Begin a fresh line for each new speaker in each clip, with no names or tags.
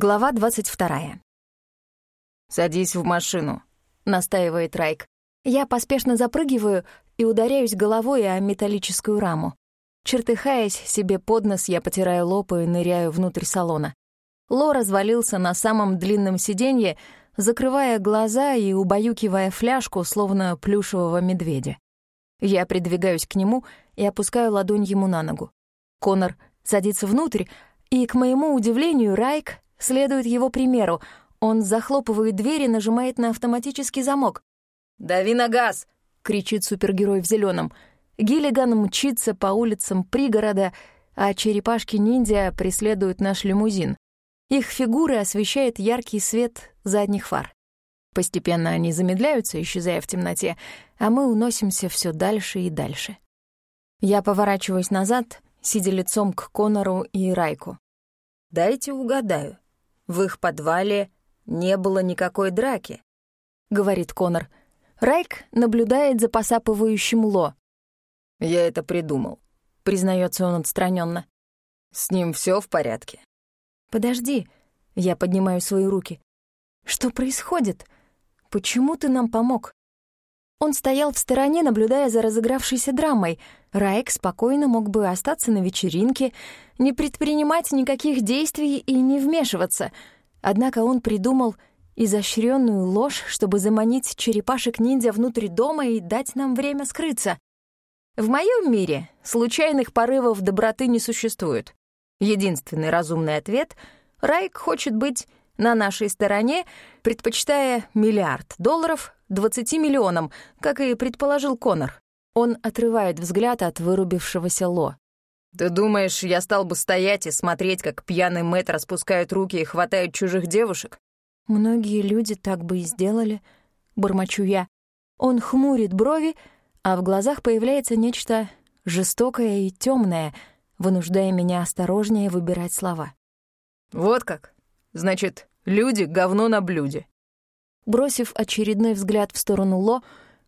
Глава 22.
«Садись в машину», —
настаивает Райк. Я поспешно запрыгиваю и ударяюсь головой о металлическую раму. Чертыхаясь себе под нос, я потираю лоб и ныряю внутрь салона. Ло развалился на самом длинном сиденье, закрывая глаза и убаюкивая фляжку, словно плюшевого медведя. Я придвигаюсь к нему и опускаю ладонь ему на ногу. Конор садится внутрь, и, к моему удивлению, Райк следует его примеру. Он захлопывает дверь и нажимает на автоматический замок.
«Дави на газ!»
— кричит супергерой в зеленом. Гиллиган мчится по улицам пригорода, а черепашки-ниндзя преследуют наш лимузин. Их фигуры освещает яркий свет задних фар. Постепенно они замедляются, исчезая в темноте, а мы уносимся все дальше и дальше. Я поворачиваюсь назад, сидя лицом к Конору и Райку.
«Дайте угадаю. В их подвале не было никакой драки», —
говорит Конор. Райк наблюдает за посапывающим Ло.
«Я это придумал», — признается он отстраненно. «С ним все в порядке».
«Подожди», — я поднимаю свои руки. «Что происходит? Почему ты нам помог?» Он стоял в стороне, наблюдая за разыгравшейся драмой. Райк спокойно мог бы остаться на вечеринке, не предпринимать никаких действий и не вмешиваться. Однако он придумал изощренную ложь, чтобы заманить черепашек-ниндзя внутрь дома и дать нам время скрыться. В моем мире случайных порывов доброты не существует. Единственный разумный ответ — Райк хочет быть на нашей стороне, предпочитая миллиард долларов 20 миллионам, как и предположил Конор. Он отрывает взгляд от вырубившегося Ло.
«Ты думаешь, я стал бы стоять и смотреть, как пьяный Мэтт распускает руки и хватает чужих девушек?»
«Многие люди так бы и сделали», — бормочу я. Он хмурит брови, а в глазах появляется нечто жестокое и темное, вынуждая меня осторожнее выбирать слова.
«Вот как? Значит, люди — говно на блюде.
Бросив очередной взгляд в сторону Ло,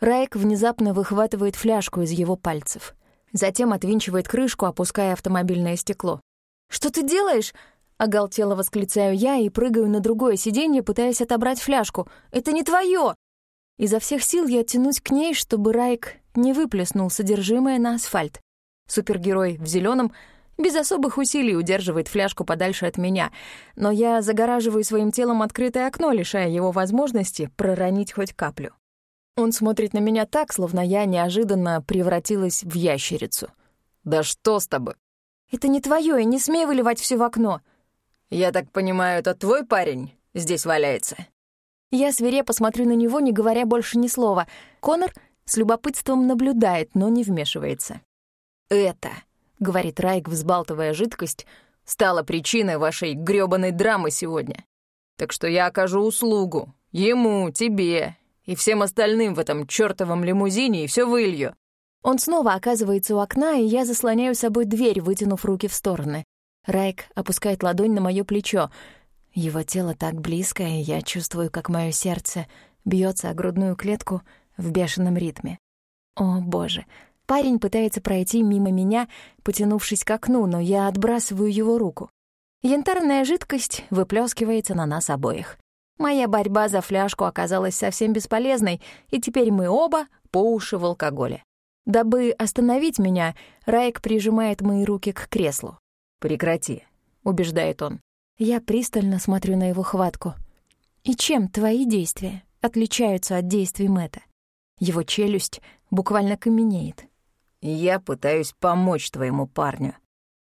Райк внезапно выхватывает фляжку из его пальцев. Затем отвинчивает крышку, опуская автомобильное стекло. «Что ты делаешь?» — оголтело восклицаю я и прыгаю на другое сиденье, пытаясь отобрать фляжку. «Это не твое!» Изо всех сил я тянусь к ней, чтобы Райк не выплеснул содержимое на асфальт. Супергерой в зеленом без особых усилий удерживает фляжку подальше от меня, но я загораживаю своим телом открытое окно, лишая его возможности проронить хоть каплю. Он смотрит на меня так, словно я неожиданно превратилась в ящерицу.
«Да что с тобой?»
«Это не твое, и не смей выливать все в окно».
«Я так понимаю, это твой парень здесь валяется?»
Я свирепо смотрю на него, не говоря больше ни слова. Конор с любопытством наблюдает, но не вмешивается.
«Это —
говорит Райк, взбалтывая жидкость, —
стала причиной вашей грёбаной драмы сегодня. Так что я окажу услугу. Ему, тебе и всем остальным в этом чёртовом лимузине и всё вылью.
Он снова оказывается у окна, и я заслоняю собой дверь, вытянув руки в стороны. Райк опускает ладонь на моё плечо. Его тело так близко, и я чувствую, как моё сердце бьётся о грудную клетку в бешеном ритме. О, боже, Парень пытается пройти мимо меня, потянувшись к окну, но я отбрасываю его руку. Янтарная жидкость выплескивается на нас обоих. Моя борьба за фляжку оказалась совсем бесполезной, и теперь мы оба по уши в алкоголе. Дабы остановить меня, Райк прижимает мои руки к креслу.
«Прекрати», — убеждает он.
Я пристально смотрю на его хватку. «И чем твои действия отличаются от действий Мэтта?» Его челюсть буквально каменеет.
Я пытаюсь помочь твоему парню».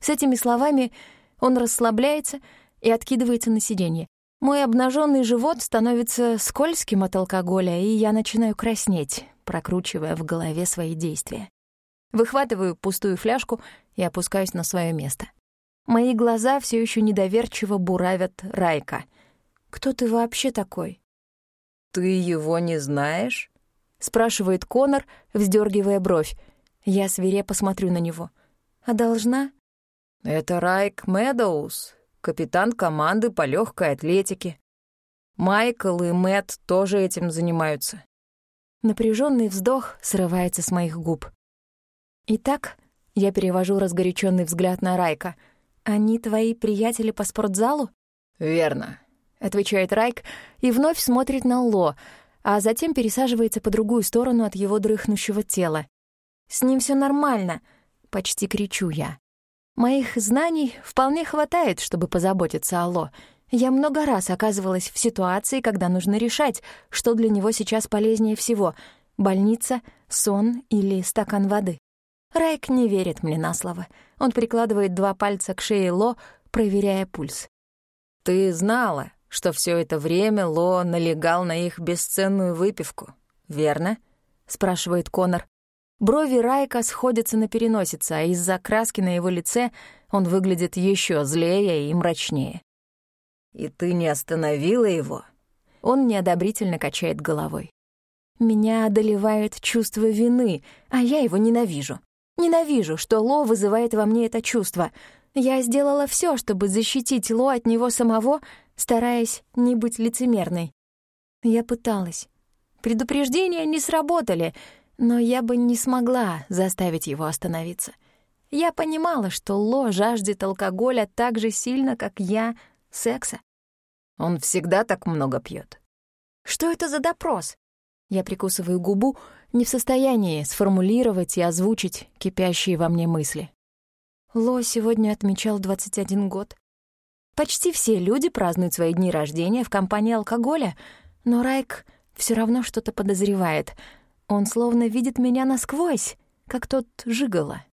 С этими словами он расслабляется и откидывается на сиденье. Мой обнаженный живот становится скользким от алкоголя, и я начинаю краснеть, прокручивая в голове свои действия. Выхватываю пустую фляжку и опускаюсь на свое место. Мои глаза все еще недоверчиво буравят Райка. «Кто ты вообще такой?»
«Ты его не знаешь?»
— спрашивает Конор, вздергивая бровь. Я свирепо смотрю на него. «А должна?»
«Это Райк Медоуз, капитан команды по легкой атлетике. Майкл и Мэтт тоже этим занимаются».
Напряженный вздох срывается с моих губ. «Итак», — я перевожу разгоряченный взгляд на Райка, «они твои приятели по спортзалу?»
«Верно», —
отвечает Райк и вновь смотрит на Ло, а затем пересаживается по другую сторону от его дрыхнущего тела. «С ним все нормально», — почти кричу я. Моих знаний вполне хватает, чтобы позаботиться о Ло. Я много раз оказывалась в ситуации, когда нужно решать, что для него сейчас полезнее всего — больница, сон или стакан воды. Райк не верит мне на слово. Он прикладывает два пальца к шее Ло, проверяя пульс.
«Ты знала, что все это время Ло налегал на их бесценную выпивку, верно?» — спрашивает Конор. Брови Райка сходятся на переносице, а из-за краски на его лице он выглядит еще злее и мрачнее. «И ты не остановила его?»
Он неодобрительно качает головой. Меня одолевает чувство вины, а я его ненавижу. Ненавижу, что Ло вызывает во мне это чувство. Я сделала все, чтобы защитить Ло от него самого, стараясь не быть лицемерной. Я пыталась. Предупреждения не сработали, но я бы не смогла заставить его остановиться. Я понимала, что Ло жаждет алкоголя так же сильно, как я секса.
Он всегда так много пьет.
Что это за допрос? Я прикусываю губу, не в состоянии сформулировать и озвучить кипящие во мне мысли. Ло сегодня отмечал 21 год. Почти все люди празднуют свои дни рождения в компании алкоголя, но Райк все равно что-то подозревает. Он словно видит меня насквозь, как тот жигало.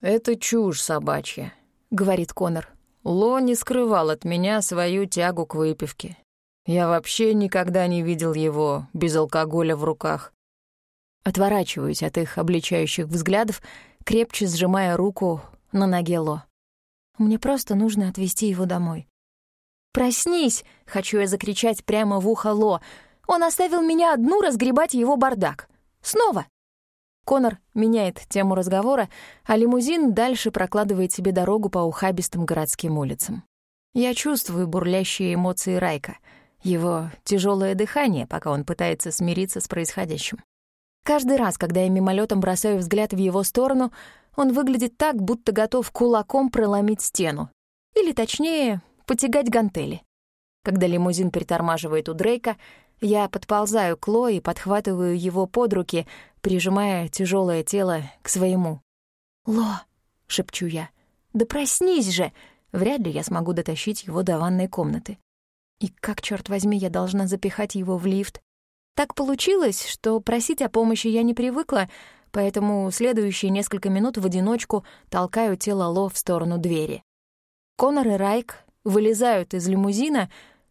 «Это чушь собачья», — говорит Конор. Ло не скрывал от меня свою тягу к выпивке. Я вообще никогда не видел его без алкоголя в руках.
Отворачиваюсь от их обличающих взглядов, крепче сжимая руку на ноге Ло. Мне просто нужно отвезти его домой. «Проснись!» — хочу я закричать прямо в ухо Ло. «Он оставил меня одну разгребать его бардак. Снова!» Конор меняет тему разговора, а лимузин дальше прокладывает себе дорогу по ухабистым городским улицам. Я чувствую бурлящие эмоции Райка — его тяжелое дыхание, пока он пытается смириться с происходящим. Каждый раз, когда я мимолетом бросаю взгляд в его сторону, он выглядит так, будто готов кулаком проломить стену. Или, точнее, потягать гантели. Когда лимузин притормаживает у Дрейка, я подползаю к Ло и подхватываю его под руки, прижимая тяжелое тело к своему. «Ло!» — шепчу я. «Да проснись же!» Вряд ли я смогу дотащить его до ванной комнаты. И как, черт возьми, я должна запихать его в лифт? Так получилось, что просить о помощи я не привыкла, поэтому следующие несколько минут в одиночку толкаю тело Ло в сторону двери. Конор и Райк вылезают из лимузина,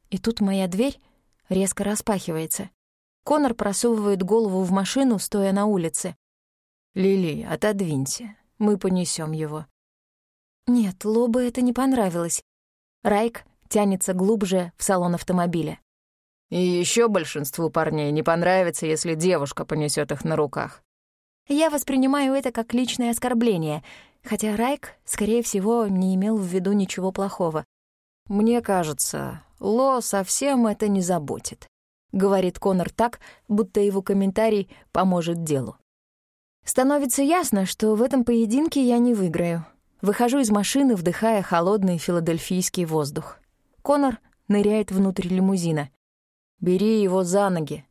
и тут моя дверь резко распахивается. Конор просовывает голову в машину, стоя на улице.
«Лили, отодвинься, мы понесем его».
Нет, Лобу это не понравилось. Райк тянется глубже в салон автомобиля.
И еще большинству парней не понравится, если девушка понесет их на руках.
Я воспринимаю это как личное оскорбление, хотя Райк, скорее всего, не имел в виду ничего плохого.
«Мне кажется, Ло совсем это не заботит», — говорит Конор так, будто его комментарий поможет делу.
Становится ясно, что в этом поединке я не выиграю. Выхожу из машины, вдыхая холодный филадельфийский воздух. Конор ныряет внутрь лимузина.
«Бери его за ноги».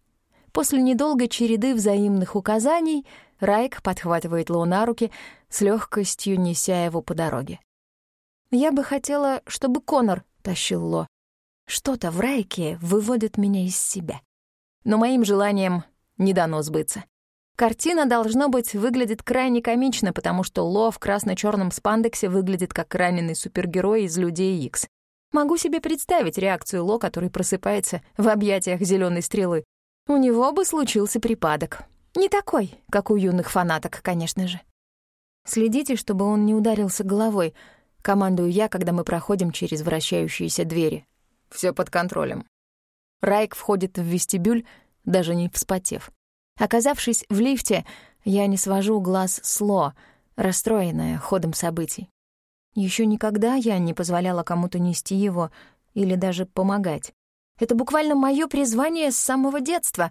После недолгой череды взаимных указаний Райк подхватывает Ло на руки, с легкостью неся его по дороге. Я бы хотела, чтобы Конор тащил Ло. Что-то в Райке выводит меня из себя. Но моим желанием не дано сбыться. Картина, должно быть, выглядит крайне комично, потому что Ло в красно черном спандексе выглядит как раненый супергерой из «Людей Икс». Могу себе представить реакцию Ло, который просыпается в объятиях зеленой стрелы. У него бы случился припадок. Не такой, как у юных фанаток, конечно же. Следите, чтобы он не ударился головой. Командую я, когда мы проходим через вращающиеся двери.
Все под контролем.
Райк входит в вестибюль, даже не вспотев. Оказавшись в лифте, я не свожу глаз с Ло, расстроенная ходом событий. Еще никогда я не позволяла кому-то нести его или даже помогать. Это буквально мое призвание с самого детства.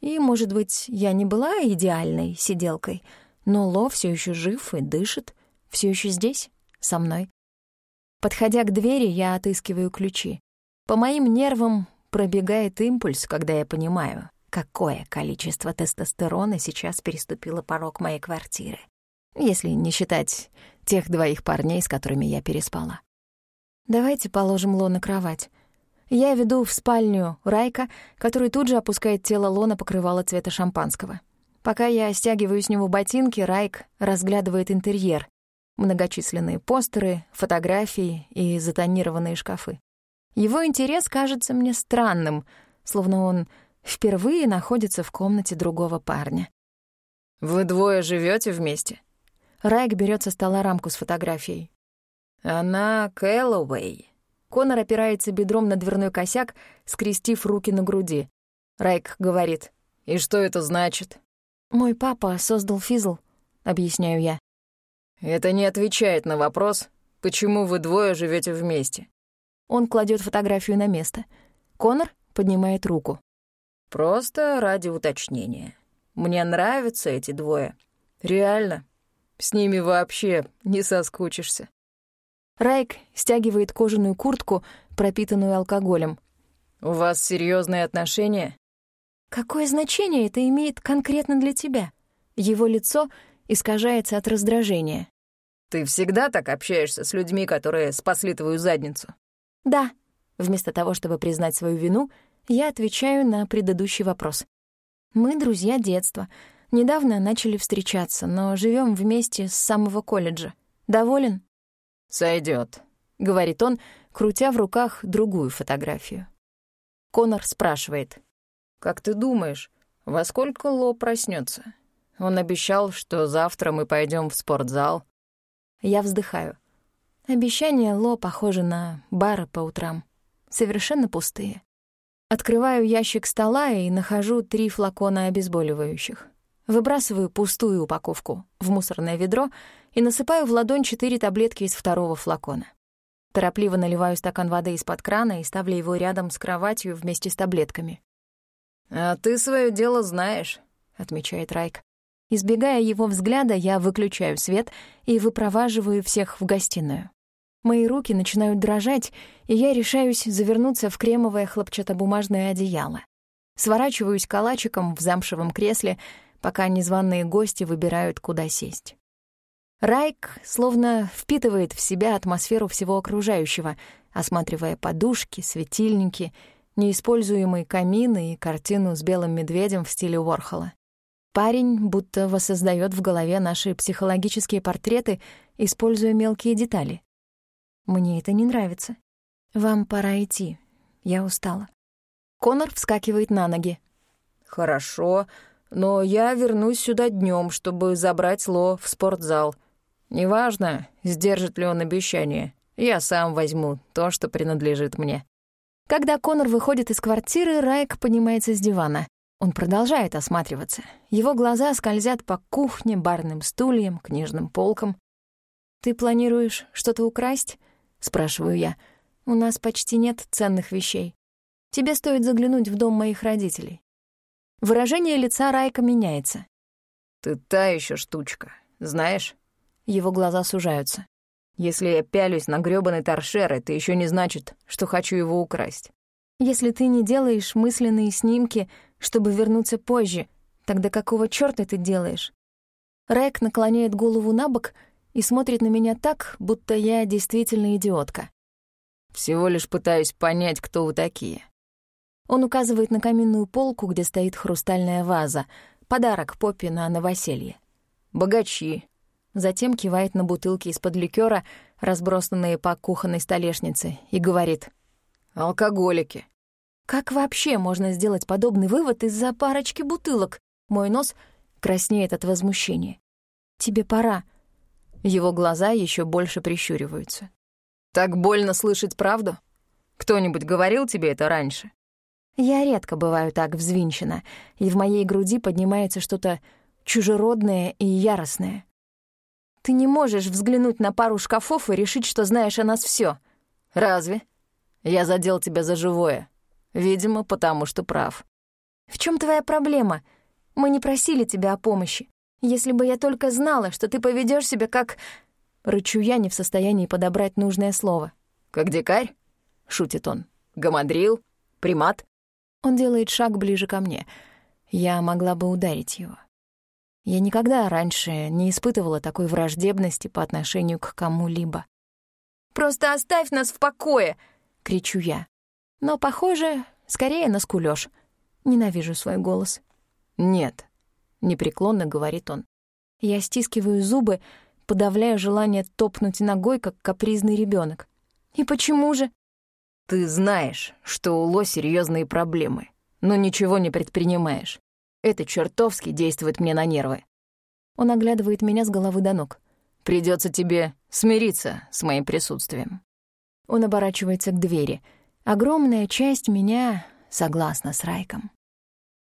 И, может быть, я не была идеальной сиделкой, но Ло все еще жив и дышит, все еще здесь, со мной. Подходя к двери, я отыскиваю ключи. По моим нервам пробегает импульс, когда я понимаю, какое количество тестостерона сейчас переступило порог моей квартиры, если не считать тех двоих парней, с которыми я переспала. Давайте положим Ло на кровать. Я веду в спальню Райка, который тут же опускает тело Ло на покрывало цвета шампанского. Пока я стягиваю с него ботинки, Райк разглядывает интерьер. Многочисленные постеры, фотографии и затонированные шкафы. Его интерес кажется мне странным, словно он впервые находится в комнате другого парня.
«Вы двое живете вместе?»
Райк берет со стола рамку с фотографией.
«Она Кэллоуэй».
Конор опирается бедром на дверной косяк, скрестив руки на груди. Райк говорит.
«И что это значит?»
«Мой папа создал физл», — объясняю я.
«Это не отвечает на вопрос, почему вы двое живете вместе».
Он кладет фотографию на место. Конор поднимает руку.
«Просто ради уточнения. Мне нравятся эти двое. Реально. С ними вообще не соскучишься».
Райк стягивает кожаную куртку, пропитанную алкоголем.
«У вас серьезные отношения?»
Какое значение это имеет конкретно для тебя? Его лицо искажается от раздражения.
Ты всегда так общаешься с людьми, которые спасли твою задницу?
Да. Вместо того, чтобы признать свою вину, я отвечаю на предыдущий вопрос. Мы друзья детства. Недавно начали встречаться, но живем вместе с самого колледжа. Доволен?
Сойдет,
говорит он, крутя в руках другую фотографию. Конор спрашивает.
«Как ты думаешь, во сколько Ло проснется? Он обещал, что завтра мы пойдем в спортзал».
Я вздыхаю. Обещания Ло похожи на бары по утрам. Совершенно пустые. Открываю ящик стола и нахожу три флакона обезболивающих. Выбрасываю пустую упаковку в мусорное ведро и насыпаю в ладонь четыре таблетки из второго флакона. Торопливо наливаю стакан воды из-под крана и ставлю его рядом с кроватью вместе с таблетками.
«А ты свое дело знаешь», — отмечает Райк.
Избегая его взгляда, я выключаю свет и выпроваживаю всех в гостиную. Мои руки начинают дрожать, и я решаюсь завернуться в кремовое хлопчатобумажное одеяло. Сворачиваюсь калачиком в замшевом кресле, пока незваные гости выбирают, куда сесть. Райк словно впитывает в себя атмосферу всего окружающего, осматривая подушки, светильники — неиспользуемые камины и картину с белым медведем в стиле Уорхола. Парень будто воссоздает в голове наши психологические портреты, используя мелкие детали. Мне это не нравится. Вам пора идти. Я устала. Конор вскакивает на ноги.
Хорошо, но я вернусь сюда днем, чтобы забрать Ло в спортзал. Неважно, сдержит ли он обещание. Я сам возьму то, что принадлежит мне.
Когда Конор выходит из квартиры, Райк поднимается с дивана. Он продолжает осматриваться. Его глаза скользят по кухне, барным стульям, книжным полкам. «Ты планируешь что-то украсть?» — спрашиваю я. «У нас почти нет ценных вещей. Тебе стоит заглянуть в дом моих родителей». Выражение лица Райка меняется.
«Ты та еще штучка, знаешь?»
Его глаза сужаются.
Если я пялюсь на грёбаный торшер, это еще не значит, что хочу его украсть.
Если ты не делаешь мысленные снимки, чтобы вернуться позже, тогда какого чёрта ты делаешь? Рэк наклоняет голову на бок и смотрит на меня так, будто я действительно идиотка.
Всего лишь пытаюсь понять, кто вы такие.
Он указывает на каминную полку, где стоит хрустальная ваза, подарок Поппи на новоселье.
Богачи,
Затем кивает на бутылки из-под ликера, разбросанные по кухонной столешнице, и говорит
«Алкоголики».
Как вообще можно сделать подобный вывод из-за парочки бутылок? Мой нос краснеет от возмущения. «Тебе пора». Его глаза еще больше прищуриваются.
«Так больно слышать правду? Кто-нибудь говорил тебе это раньше?»
Я редко бываю так взвинчена, и в моей груди поднимается что-то чужеродное и яростное. Ты не можешь взглянуть на пару шкафов и решить, что знаешь о нас все.
Разве? Я задел тебя за живое. Видимо, потому что прав.
В чем твоя проблема? Мы не просили тебя о помощи. Если бы я только знала, что ты поведешь себя как... Рычу я не в состоянии подобрать нужное слово.
«Как дикарь?» — шутит он. Гамадрил? Примат?»
Он делает шаг ближе ко мне. Я могла бы ударить его. Я никогда раньше не испытывала такой враждебности по отношению к кому-либо.
«Просто оставь нас в покое!»
— кричу я. Но, похоже, скорее на скулёж. Ненавижу свой голос.
«Нет», — непреклонно говорит он.
Я стискиваю зубы, подавляя желание топнуть ногой, как капризный ребенок. «И почему же?»
«Ты знаешь, что у Ло серьезные проблемы, но ничего не предпринимаешь. Это чертовски действует мне на нервы».
Он оглядывает меня с головы до ног.
Придется тебе смириться с моим присутствием».
Он оборачивается к двери. Огромная часть меня согласна с Райком.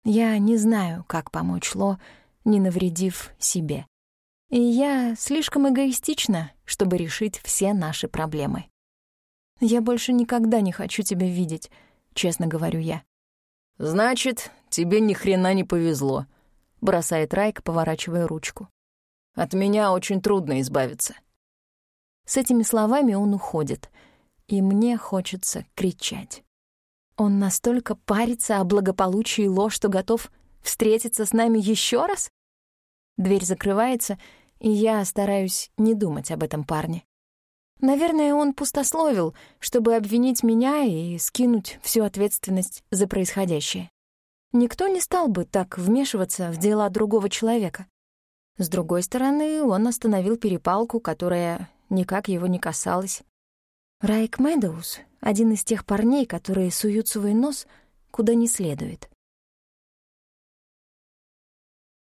Я не знаю, как помочь Ло, не навредив себе. И я слишком эгоистична, чтобы решить все наши проблемы. «Я больше никогда не хочу тебя видеть», — честно говорю я.
«Значит, тебе ни хрена не повезло», — бросает Райк, поворачивая ручку. «От меня очень трудно избавиться».
С этими словами он уходит, и мне хочется кричать. Он настолько парится о благополучии Ло, что готов встретиться с нами еще раз? Дверь закрывается, и я стараюсь не думать об этом парне. Наверное, он пустословил, чтобы обвинить меня и скинуть всю ответственность за происходящее. Никто не стал бы так вмешиваться в дела другого человека. С другой стороны, он остановил перепалку, которая никак его не касалась. Райк Мэдоуз — один из тех парней, которые суют свой нос куда не следует.